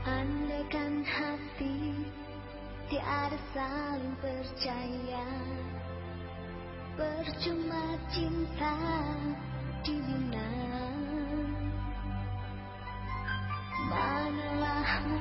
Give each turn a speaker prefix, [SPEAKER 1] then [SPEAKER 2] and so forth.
[SPEAKER 1] Andaikan hati tiada saling percaya Percuma cinta dibina Manalah